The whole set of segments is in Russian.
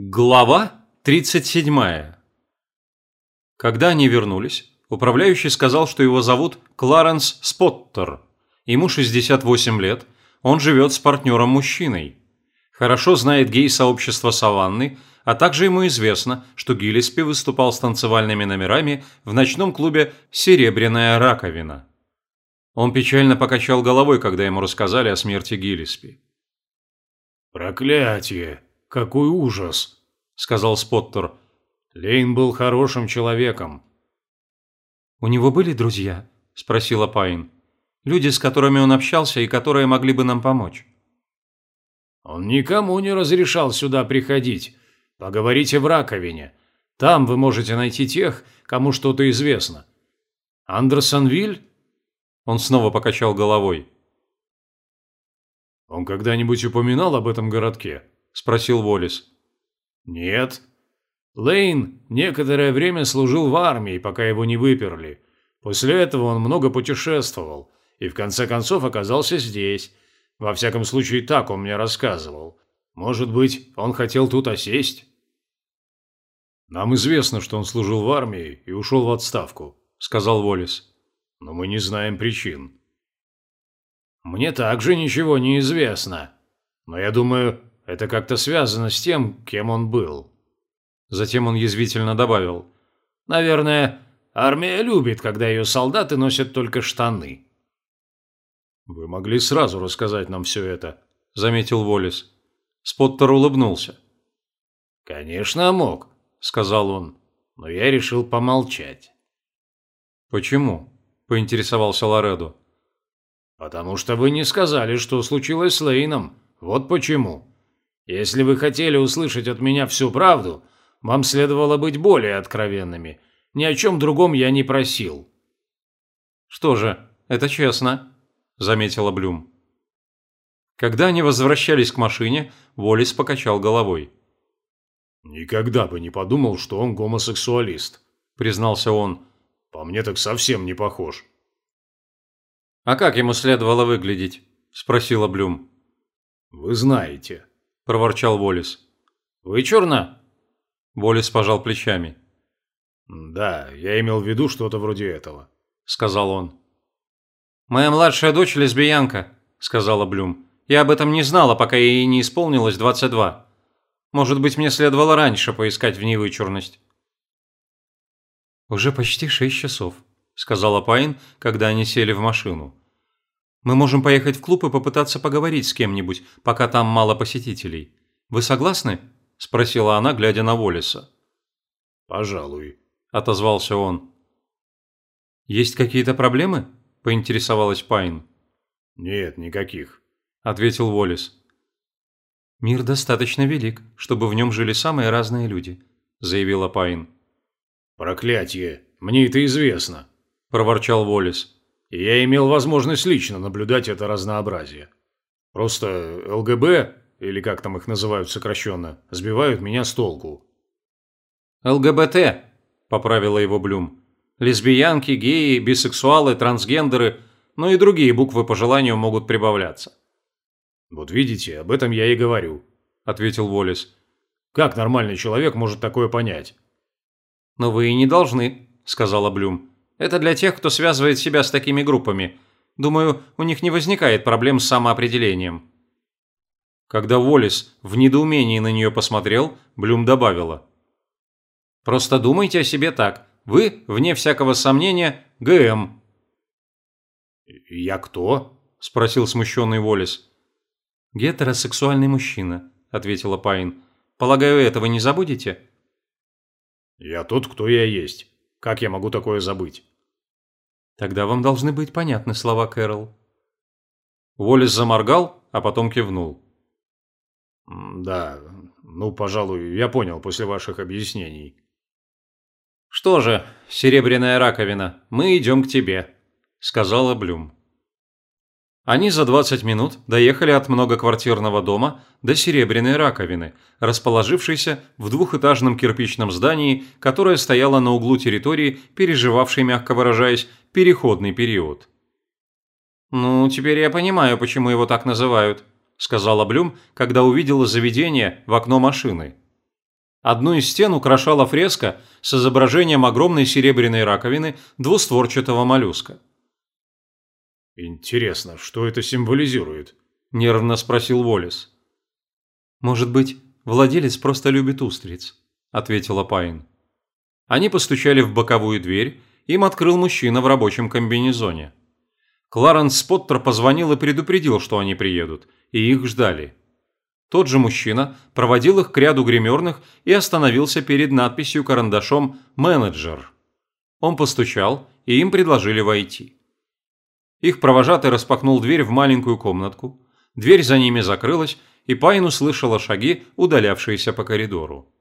Глава 37. Когда они вернулись, управляющий сказал, что его зовут Кларенс Споттер. Ему 68 лет, он живет с партнером-мужчиной. Хорошо знает гей-сообщество Саванны, а также ему известно, что Гиллиспи выступал с танцевальными номерами в ночном клубе «Серебряная раковина». Он печально покачал головой, когда ему рассказали о смерти Гиллиспи. «Проклятие!» «Какой ужас!» – сказал Споттер. «Лейн был хорошим человеком». «У него были друзья?» – спросила Пайн. «Люди, с которыми он общался и которые могли бы нам помочь». «Он никому не разрешал сюда приходить. Поговорите в раковине. Там вы можете найти тех, кому что-то известно. Андерсонвиль?» Он снова покачал головой. «Он когда-нибудь упоминал об этом городке?» Спросил Волис. Нет. Лейн некоторое время служил в армии, пока его не выперли. После этого он много путешествовал и в конце концов оказался здесь. Во всяком случае, так он мне рассказывал. Может быть, он хотел тут осесть? Нам известно, что он служил в армии и ушел в отставку, сказал Волис. Но мы не знаем причин. Мне также ничего не известно. Но я думаю, это как-то связано с тем, кем он был. Затем он язвительно добавил. Наверное, армия любит, когда ее солдаты носят только штаны. Вы могли сразу рассказать нам все это, заметил Волис. Споттер улыбнулся. Конечно, мог, сказал он, но я решил помолчать. Почему? поинтересовался Лоредо. Потому что вы не сказали, что случилось с Лейном. Вот почему. Если вы хотели услышать от меня всю правду, вам следовало быть более откровенными. Ни о чем другом я не просил». «Что же, это честно», – заметила Блюм. Когда они возвращались к машине, Волис покачал головой. «Никогда бы не подумал, что он гомосексуалист», – признался он. «По мне так совсем не похож». «А как ему следовало выглядеть?» – спросила Блюм. «Вы знаете», проворчал Волис. «Вычурно?» Волис пожал плечами. «Да, я имел в виду что-то вроде этого», – сказал он. «Моя младшая дочь лесбиянка», – сказала Блюм. «Я об этом не знала, пока ей не исполнилось 22. Может быть, мне следовало раньше поискать в ней вычурность». «Уже почти шесть часов», – сказала Пайн, когда они сели в машину. Мы можем поехать в клуб и попытаться поговорить с кем-нибудь, пока там мало посетителей. Вы согласны?» – спросила она, глядя на Волиса. «Пожалуй», – отозвался он. «Есть какие-то проблемы?» – поинтересовалась Пайн. «Нет, никаких», – ответил Волис. «Мир достаточно велик, чтобы в нем жили самые разные люди», – заявила Пайн. «Проклятие! Мне это известно!» – проворчал Волис и я имел возможность лично наблюдать это разнообразие. Просто ЛГБ, или как там их называют сокращенно, сбивают меня с толку. ЛГБТ, поправила его Блюм. Лесбиянки, геи, бисексуалы, трансгендеры, ну и другие буквы по желанию могут прибавляться. Вот видите, об этом я и говорю, ответил Волис. Как нормальный человек может такое понять? Но вы и не должны, сказала Блюм. Это для тех, кто связывает себя с такими группами. Думаю, у них не возникает проблем с самоопределением». Когда Уоллес в недоумении на нее посмотрел, Блюм добавила. «Просто думайте о себе так. Вы, вне всякого сомнения, ГМ». «Я кто?» – спросил смущенный Уоллес. «Гетеросексуальный мужчина», – ответила Пайн. «Полагаю, этого не забудете?» «Я тот, кто я есть. Как я могу такое забыть?» Тогда вам должны быть понятны слова Кэрол. Уоллес заморгал, а потом кивнул. «Да, ну, пожалуй, я понял после ваших объяснений». «Что же, серебряная раковина, мы идем к тебе», – сказала Блюм. Они за 20 минут доехали от многоквартирного дома до серебряной раковины, расположившейся в двухэтажном кирпичном здании, которое стояло на углу территории, переживавшей, мягко выражаясь, переходный период. «Ну, теперь я понимаю, почему его так называют», – сказала Блюм, когда увидела заведение в окно машины. Одну из стен украшала фреска с изображением огромной серебряной раковины двустворчатого моллюска. «Интересно, что это символизирует?» – нервно спросил Волис. «Может быть, владелец просто любит устриц», – ответила Пайн. Они постучали в боковую дверь, им открыл мужчина в рабочем комбинезоне. Кларенс Споттер позвонил и предупредил, что они приедут, и их ждали. Тот же мужчина проводил их к ряду гримерных и остановился перед надписью карандашом «Менеджер». Он постучал, и им предложили войти. Их провожатый распахнул дверь в маленькую комнатку, дверь за ними закрылась, и Пайн услышала шаги, удалявшиеся по коридору.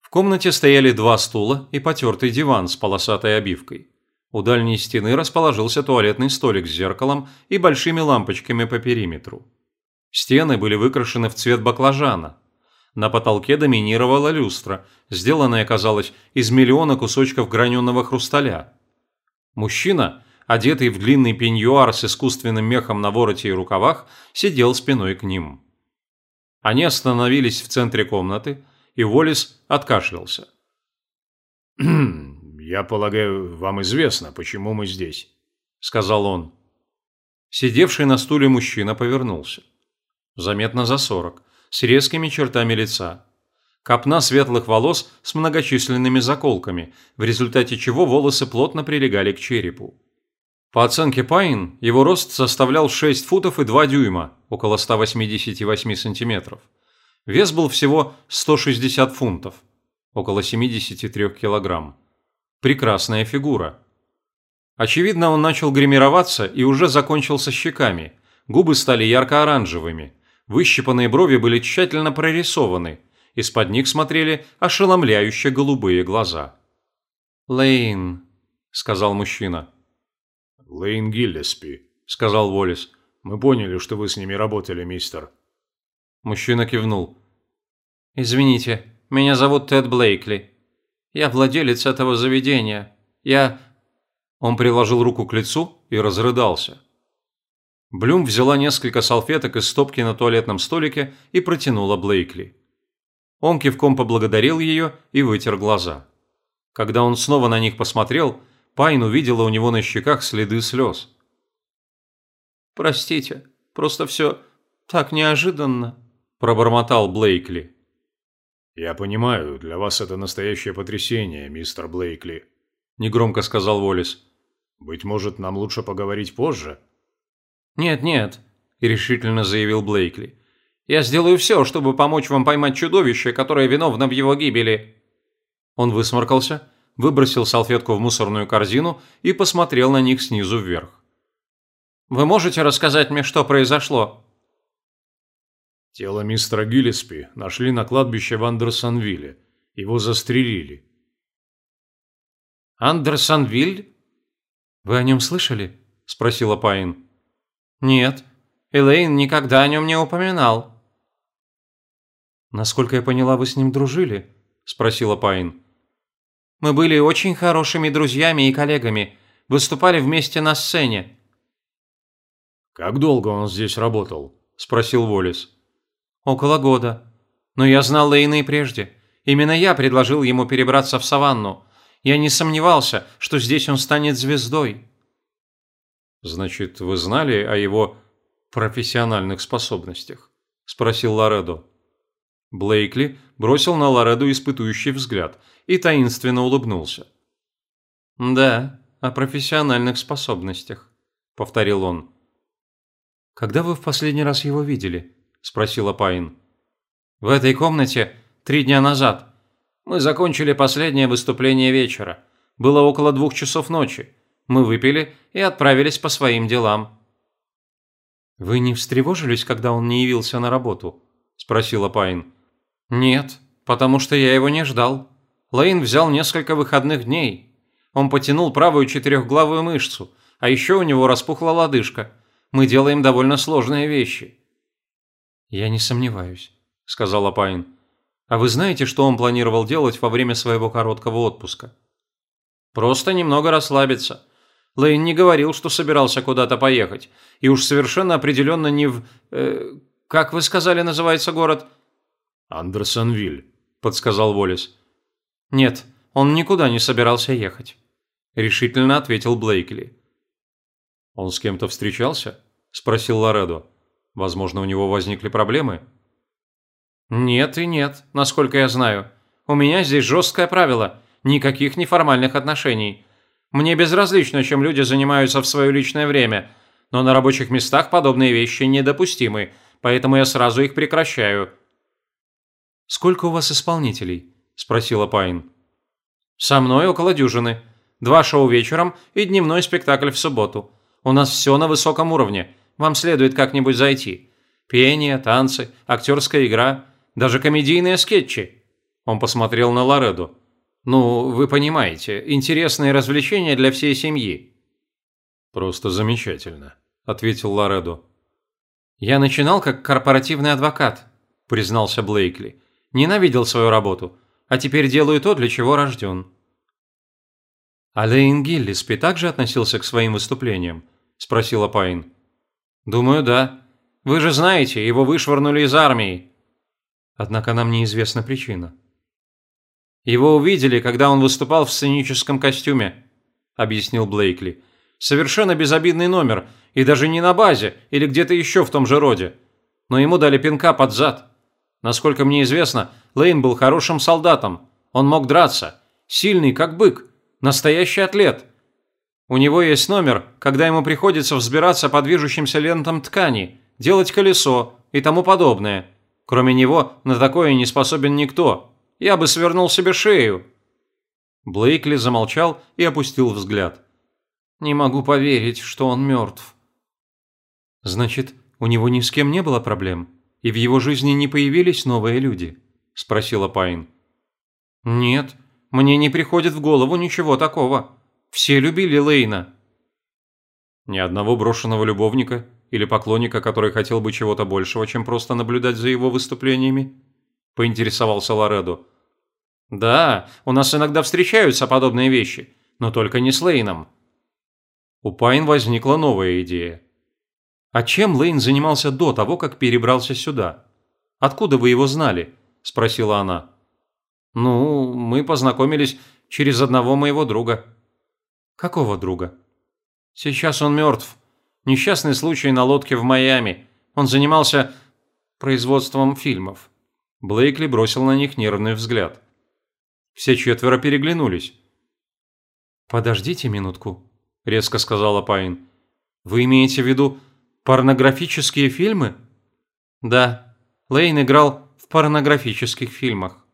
В комнате стояли два стула и потертый диван с полосатой обивкой. У дальней стены расположился туалетный столик с зеркалом и большими лампочками по периметру. Стены были выкрашены в цвет баклажана. На потолке доминировала люстра, сделанная, казалось, из миллиона кусочков граненого хрусталя. Мужчина, одетый в длинный пеньюар с искусственным мехом на вороте и рукавах, сидел спиной к ним. Они остановились в центре комнаты, и Уоллес откашлялся. «Я полагаю, вам известно, почему мы здесь», – сказал он. Сидевший на стуле мужчина повернулся заметно за сорок, с резкими чертами лица. Копна светлых волос с многочисленными заколками, в результате чего волосы плотно прилегали к черепу. По оценке Пайн, его рост составлял 6 футов и 2 дюйма, около 188 сантиметров. Вес был всего 160 фунтов, около 73 килограмм. Прекрасная фигура. Очевидно, он начал гримироваться и уже закончил со щеками. Губы стали ярко-оранжевыми, Выщипанные брови были тщательно прорисованы, из-под них смотрели ошеломляюще голубые глаза. «Лейн», – сказал мужчина. «Лейн Гиллеспи», – сказал Уоллес. «Мы поняли, что вы с ними работали, мистер». Мужчина кивнул. «Извините, меня зовут Тед Блейкли. Я владелец этого заведения. Я...» Он приложил руку к лицу и разрыдался. Блюм взяла несколько салфеток из стопки на туалетном столике и протянула Блейкли. Он кивком поблагодарил ее и вытер глаза. Когда он снова на них посмотрел, Пайн увидела у него на щеках следы слез. «Простите, просто все так неожиданно», – пробормотал Блейкли. «Я понимаю, для вас это настоящее потрясение, мистер Блейкли», – негромко сказал Волис. «Быть может, нам лучше поговорить позже?» «Нет-нет», – решительно заявил Блейкли. «Я сделаю все, чтобы помочь вам поймать чудовище, которое виновно в его гибели». Он высморкался, выбросил салфетку в мусорную корзину и посмотрел на них снизу вверх. «Вы можете рассказать мне, что произошло?» Тело мистера Гиллеспи нашли на кладбище в Андерсонвилле. Его застрелили. «Андерсонвиль? Вы о нем слышали?» – спросила Пайн. «Нет, Элейн никогда о нем не упоминал». «Насколько я поняла, вы с ним дружили?» – спросила Пайн. «Мы были очень хорошими друзьями и коллегами, выступали вместе на сцене». «Как долго он здесь работал?» – спросил Волис. «Около года. Но я знал Лейна и прежде. Именно я предложил ему перебраться в саванну. Я не сомневался, что здесь он станет звездой». «Значит, вы знали о его профессиональных способностях?» – спросил Лоредо. Блейкли бросил на Лоредо испытующий взгляд и таинственно улыбнулся. «Да, о профессиональных способностях», – повторил он. «Когда вы в последний раз его видели?» – спросила Пайн. «В этой комнате три дня назад. Мы закончили последнее выступление вечера. Было около двух часов ночи. Мы выпили и отправились по своим делам». «Вы не встревожились, когда он не явился на работу?» – спросила Пайн. «Нет, потому что я его не ждал. Лейн взял несколько выходных дней. Он потянул правую четырехглавую мышцу, а еще у него распухла лодыжка. Мы делаем довольно сложные вещи». «Я не сомневаюсь», – сказала Пайн. «А вы знаете, что он планировал делать во время своего короткого отпуска?» «Просто немного расслабиться. Лейн не говорил, что собирался куда-то поехать. И уж совершенно определенно не в... Э, как вы сказали, называется город? Андерсонвиль. – подсказал Волис. «Нет, он никуда не собирался ехать», – решительно ответил Блейкли. «Он с кем-то встречался?» – спросил Лоредо. «Возможно, у него возникли проблемы?» «Нет и нет, насколько я знаю. У меня здесь жесткое правило – никаких неформальных отношений. Мне безразлично, чем люди занимаются в свое личное время, но на рабочих местах подобные вещи недопустимы, поэтому я сразу их прекращаю». «Сколько у вас исполнителей?» – спросила Пайн. «Со мной около дюжины. Два шоу вечером и дневной спектакль в субботу. У нас все на высоком уровне. Вам следует как-нибудь зайти. Пение, танцы, актерская игра, даже комедийные скетчи». Он посмотрел на Лореду. «Ну, вы понимаете, интересные развлечения для всей семьи». «Просто замечательно», – ответил Лоредо. «Я начинал как корпоративный адвокат», – признался Блейкли. «Ненавидел свою работу, а теперь делаю то, для чего рожден». «А Лейн Гиллиспи также относился к своим выступлениям?» – спросила Пайн. «Думаю, да. Вы же знаете, его вышвырнули из армии». «Однако нам неизвестна причина». «Его увидели, когда он выступал в сценическом костюме», – объяснил Блейкли. «Совершенно безобидный номер, и даже не на базе или где-то еще в том же роде. Но ему дали пинка под зад. Насколько мне известно, Лейн был хорошим солдатом. Он мог драться. Сильный, как бык. Настоящий атлет. У него есть номер, когда ему приходится взбираться по движущимся лентам ткани, делать колесо и тому подобное. Кроме него на такое не способен никто. Я бы свернул себе шею». Блейкли замолчал и опустил взгляд. «Не могу поверить, что он мертв». «Значит, у него ни с кем не было проблем, и в его жизни не появились новые люди?» – спросила Пайн. «Нет, мне не приходит в голову ничего такого. Все любили Лейна». «Ни одного брошенного любовника или поклонника, который хотел бы чего-то большего, чем просто наблюдать за его выступлениями?» – поинтересовался Лоредо. «Да, у нас иногда встречаются подобные вещи, но только не с Лейном». У Пайн возникла новая идея. «А чем Лейн занимался до того, как перебрался сюда? Откуда вы его знали?» – спросила она. «Ну, мы познакомились через одного моего друга». «Какого друга?» «Сейчас он мертв. Несчастный случай на лодке в Майами. Он занимался производством фильмов». Блейкли бросил на них нервный взгляд. Все четверо переглянулись. «Подождите минутку», – резко сказала Пайн. «Вы имеете в виду порнографические фильмы?» «Да, Лейн играл в порнографических фильмах».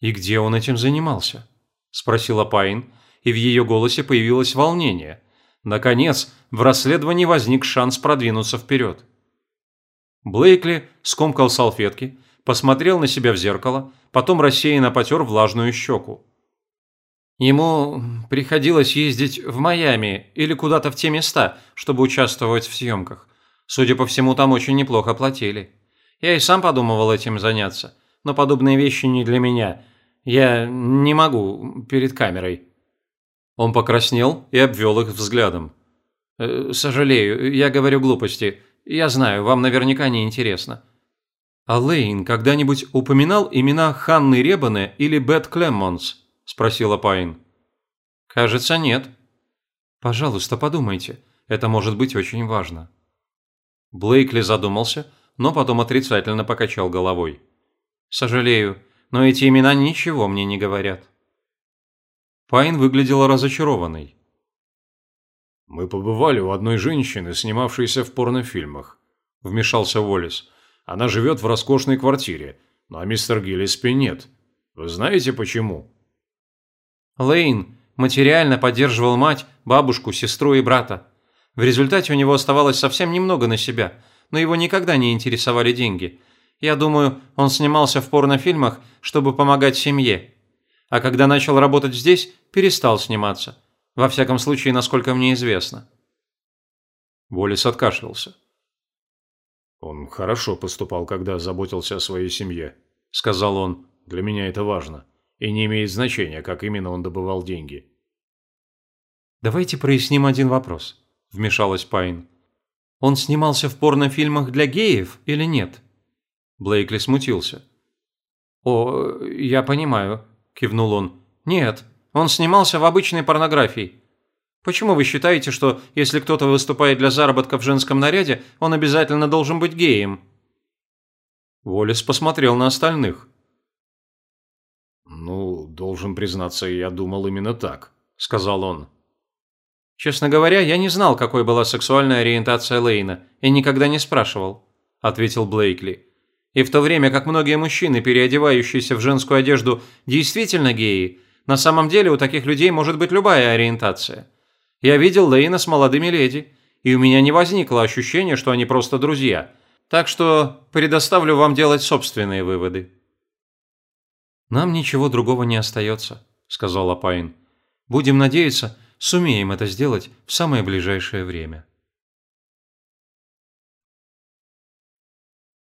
«И где он этим занимался?» – спросила Пайн, и в ее голосе появилось волнение. Наконец, в расследовании возник шанс продвинуться вперед. Блейкли скомкал салфетки, посмотрел на себя в зеркало, потом рассеянно потер влажную щеку. Ему приходилось ездить в Майами или куда-то в те места, чтобы участвовать в съемках. Судя по всему, там очень неплохо платили. Я и сам подумывал этим заняться, но подобные вещи не для меня. Я не могу перед камерой. Он покраснел и обвел их взглядом. «Э, «Сожалею, я говорю глупости. Я знаю, вам наверняка не интересно. «А Лейн когда-нибудь упоминал имена Ханны Ребаны или Бет Клеммонс?» – спросила Пайн. «Кажется, нет». «Пожалуйста, подумайте. Это может быть очень важно». Блейкли задумался, но потом отрицательно покачал головой. «Сожалею, но эти имена ничего мне не говорят». Пайн выглядела разочарованной. «Мы побывали у одной женщины, снимавшейся в порнофильмах», – вмешался Уоллес. Она живет в роскошной квартире, но мистер Гиллиспи нет. Вы знаете почему?» Лейн материально поддерживал мать, бабушку, сестру и брата. В результате у него оставалось совсем немного на себя, но его никогда не интересовали деньги. Я думаю, он снимался в порнофильмах, чтобы помогать семье. А когда начал работать здесь, перестал сниматься. Во всяком случае, насколько мне известно. Волис откашлялся. «Он хорошо поступал, когда заботился о своей семье», – сказал он. «Для меня это важно. И не имеет значения, как именно он добывал деньги». «Давайте проясним один вопрос», – вмешалась Пайн. «Он снимался в порнофильмах для геев или нет?» Блейкли смутился. «О, я понимаю», – кивнул он. «Нет, он снимался в обычной порнографии. Почему вы считаете, что если кто-то выступает для заработка в женском наряде, он обязательно должен быть геем?» Уоллес посмотрел на остальных. «Ну, должен признаться, я думал именно так», – сказал он. «Честно говоря, я не знал, какой была сексуальная ориентация Лейна, и никогда не спрашивал», – ответил Блейкли. «И в то время как многие мужчины, переодевающиеся в женскую одежду, действительно геи, на самом деле у таких людей может быть любая ориентация. Я видел Лейна с молодыми леди, и у меня не возникло ощущения, что они просто друзья. Так что предоставлю вам делать собственные выводы». «Нам ничего другого не остается», – сказал Апайн. «Будем надеяться, сумеем это сделать в самое ближайшее время».